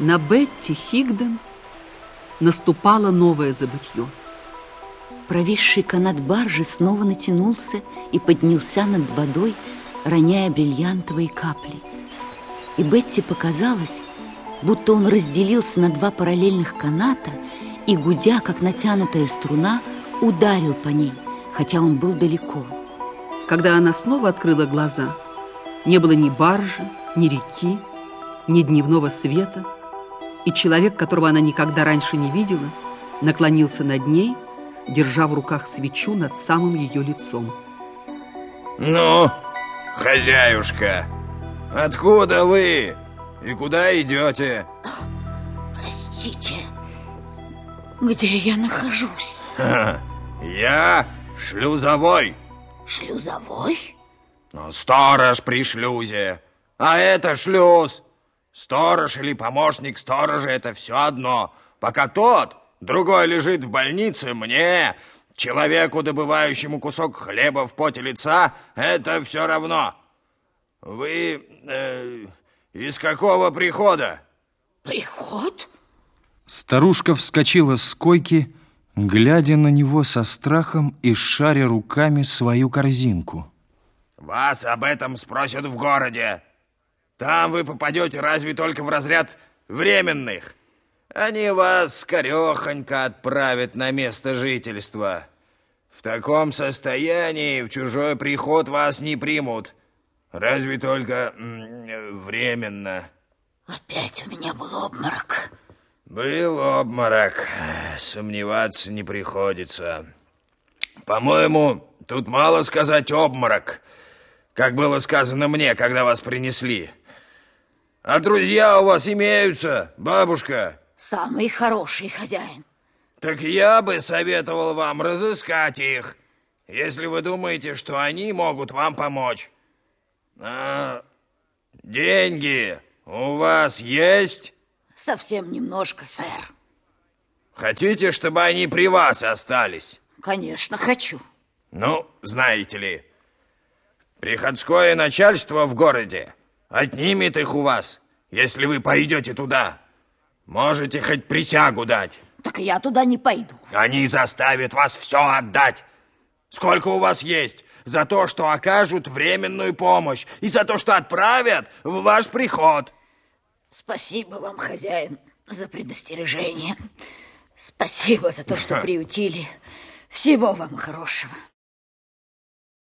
На Бетти Хигден наступало новое забытье. Провисший канат баржи снова натянулся и поднялся над водой, роняя бриллиантовые капли. И Бетти показалось, будто он разделился на два параллельных каната и, гудя, как натянутая струна, ударил по ней, хотя он был далеко. Когда она снова открыла глаза, не было ни баржи, ни реки, ни дневного света, и человек, которого она никогда раньше не видела, наклонился над ней – держа в руках свечу над самым ее лицом. Ну, хозяюшка, откуда вы и куда идете? Простите, где я нахожусь? Я шлюзовой. Шлюзовой? Ну, сторож при шлюзе. А это шлюз. Сторож или помощник сторожа – это все одно. Пока тот Другой лежит в больнице, мне, человеку, добывающему кусок хлеба в поте лица, это все равно. Вы э, из какого прихода? Приход? Старушка вскочила с койки, глядя на него со страхом и шаря руками свою корзинку. Вас об этом спросят в городе. Там вы попадете разве только в разряд временных. Они вас скорехонько отправят на место жительства. В таком состоянии в чужой приход вас не примут. Разве только временно. Опять у меня был обморок. Был обморок. Сомневаться не приходится. По-моему, тут мало сказать обморок, как было сказано мне, когда вас принесли. А друзья у вас имеются, бабушка? Самый хороший хозяин. Так я бы советовал вам разыскать их, если вы думаете, что они могут вам помочь. А деньги у вас есть? Совсем немножко, сэр. Хотите, чтобы они при вас остались? Конечно, хочу. Ну, знаете ли, приходское начальство в городе отнимет их у вас, если вы пойдете туда. Можете хоть присягу дать. Так я туда не пойду. Они заставят вас все отдать. Сколько у вас есть? За то, что окажут временную помощь. И за то, что отправят в ваш приход. Спасибо вам, хозяин, за предостережение. Спасибо за то, что приютили. Всего вам хорошего.